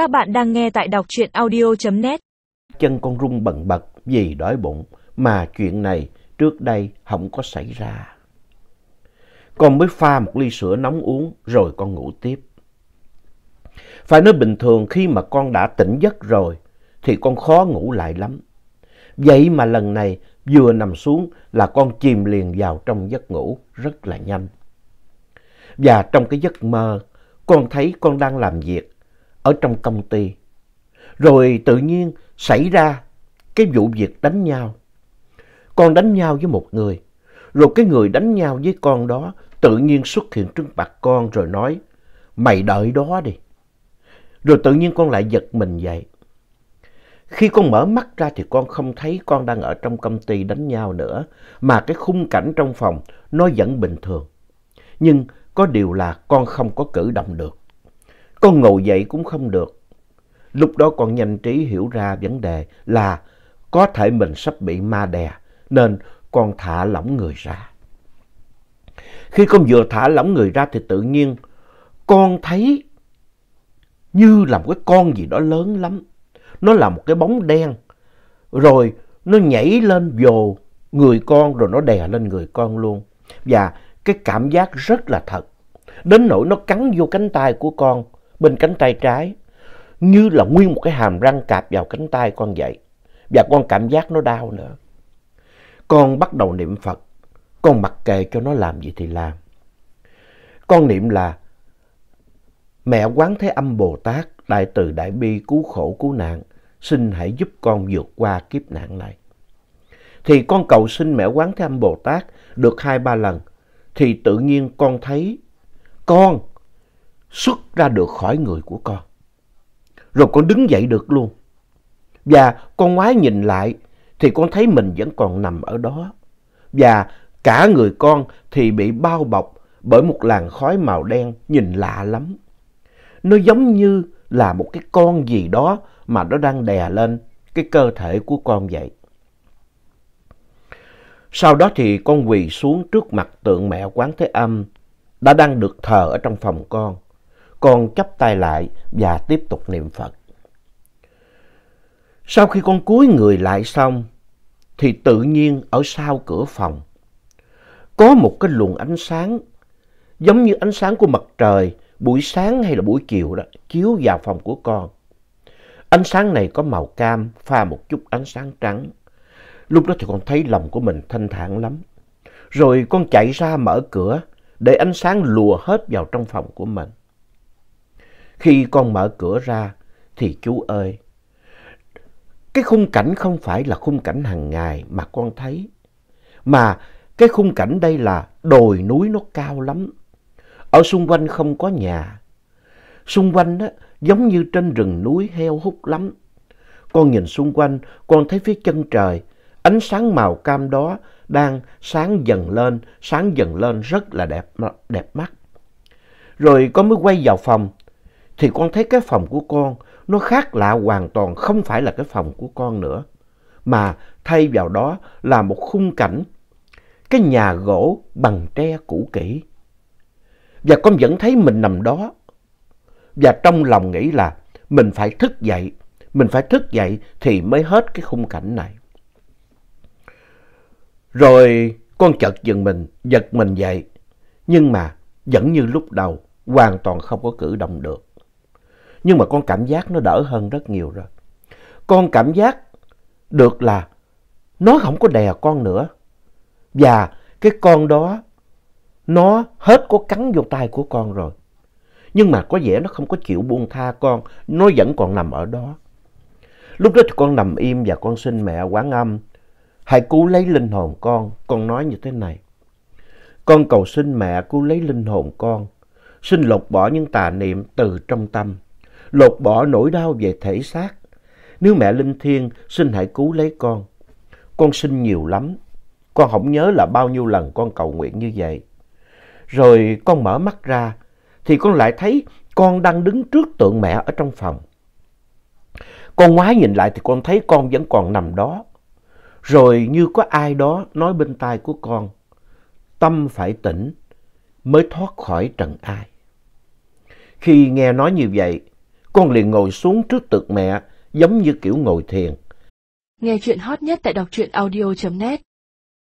Các bạn đang nghe tại đọc truyện audio.net. Chân con rung bần bật vì đói bụng mà chuyện này trước đây không có xảy ra. Con mới pha một ly sữa nóng uống rồi con ngủ tiếp. Phải nói bình thường khi mà con đã tỉnh giấc rồi thì con khó ngủ lại lắm. Vậy mà lần này vừa nằm xuống là con chìm liền vào trong giấc ngủ rất là nhanh. Và trong cái giấc mơ, con thấy con đang làm việc ở trong công ty. Rồi tự nhiên xảy ra cái vụ việc đánh nhau. Con đánh nhau với một người. Rồi cái người đánh nhau với con đó tự nhiên xuất hiện trước mặt con rồi nói mày đợi đó đi. Rồi tự nhiên con lại giật mình dậy. Khi con mở mắt ra thì con không thấy con đang ở trong công ty đánh nhau nữa, mà cái khung cảnh trong phòng nó vẫn bình thường. Nhưng có điều là con không có cử động được. Con ngồi dậy cũng không được. Lúc đó con nhanh trí hiểu ra vấn đề là có thể mình sắp bị ma đè, nên con thả lỏng người ra. Khi con vừa thả lỏng người ra thì tự nhiên con thấy như là một cái con gì đó lớn lắm. Nó là một cái bóng đen. Rồi nó nhảy lên vồ người con rồi nó đè lên người con luôn. Và cái cảm giác rất là thật. Đến nỗi nó cắn vô cánh tay của con bên cánh tay trái. Như là nguyên một cái hàm răng cạp vào cánh tay con vậy. Và con cảm giác nó đau nữa. Con bắt đầu niệm Phật. Con mặc kệ cho nó làm gì thì làm. Con niệm là Mẹ Quán Thế Âm Bồ Tát, Đại Từ Đại Bi cứu khổ cứu nạn, xin hãy giúp con vượt qua kiếp nạn này. Thì con cầu xin Mẹ Quán Thế Âm Bồ Tát được hai ba lần, thì tự nhiên con thấy con xuất ra được khỏi người của con. Rồi con đứng dậy được luôn. Và con ngoái nhìn lại thì con thấy mình vẫn còn nằm ở đó. Và cả người con thì bị bao bọc bởi một làn khói màu đen nhìn lạ lắm. Nó giống như là một cái con gì đó mà nó đang đè lên cái cơ thể của con vậy. Sau đó thì con quỳ xuống trước mặt tượng mẹ Quán Thế Âm đã đang được thờ ở trong phòng con. Con chắp tay lại và tiếp tục niệm Phật. Sau khi con cúi người lại xong, thì tự nhiên ở sau cửa phòng, có một cái luồng ánh sáng, giống như ánh sáng của mặt trời, buổi sáng hay là buổi chiều đó, chiếu vào phòng của con. Ánh sáng này có màu cam, pha một chút ánh sáng trắng. Lúc đó thì con thấy lòng của mình thanh thản lắm. Rồi con chạy ra mở cửa để ánh sáng lùa hết vào trong phòng của mình. Khi con mở cửa ra thì chú ơi, cái khung cảnh không phải là khung cảnh hàng ngày mà con thấy, mà cái khung cảnh đây là đồi núi nó cao lắm. Ở xung quanh không có nhà. Xung quanh đó giống như trên rừng núi heo hút lắm. Con nhìn xung quanh, con thấy phía chân trời, ánh sáng màu cam đó đang sáng dần lên, sáng dần lên rất là đẹp, đẹp mắt. Rồi con mới quay vào phòng, thì con thấy cái phòng của con nó khác lạ hoàn toàn, không phải là cái phòng của con nữa. Mà thay vào đó là một khung cảnh, cái nhà gỗ bằng tre cũ kỹ. Và con vẫn thấy mình nằm đó. Và trong lòng nghĩ là mình phải thức dậy, mình phải thức dậy thì mới hết cái khung cảnh này. Rồi con chợt dừng mình, giật mình dậy. Nhưng mà vẫn như lúc đầu, hoàn toàn không có cử động được. Nhưng mà con cảm giác nó đỡ hơn rất nhiều rồi. Con cảm giác được là nó không có đè con nữa. Và cái con đó, nó hết có cắn vô tay của con rồi. Nhưng mà có vẻ nó không có chịu buông tha con, nó vẫn còn nằm ở đó. Lúc đó thì con nằm im và con xin mẹ quán âm Hãy cứu lấy linh hồn con, con nói như thế này. Con cầu xin mẹ cứu lấy linh hồn con, xin lột bỏ những tà niệm từ trong tâm, lột bỏ nỗi đau về thể xác. Nếu mẹ linh thiêng, xin hãy cứu lấy con. Con xin nhiều lắm, con không nhớ là bao nhiêu lần con cầu nguyện như vậy. Rồi con mở mắt ra, thì con lại thấy con đang đứng trước tượng mẹ ở trong phòng. Con ngoái nhìn lại thì con thấy con vẫn còn nằm đó. Rồi như có ai đó nói bên tai của con, tâm phải tỉnh mới thoát khỏi trần ai. Khi nghe nói như vậy, con liền ngồi xuống trước tượng mẹ, giống như kiểu ngồi thiền. Nghe chuyện hot nhất tại đọc truyện audio.net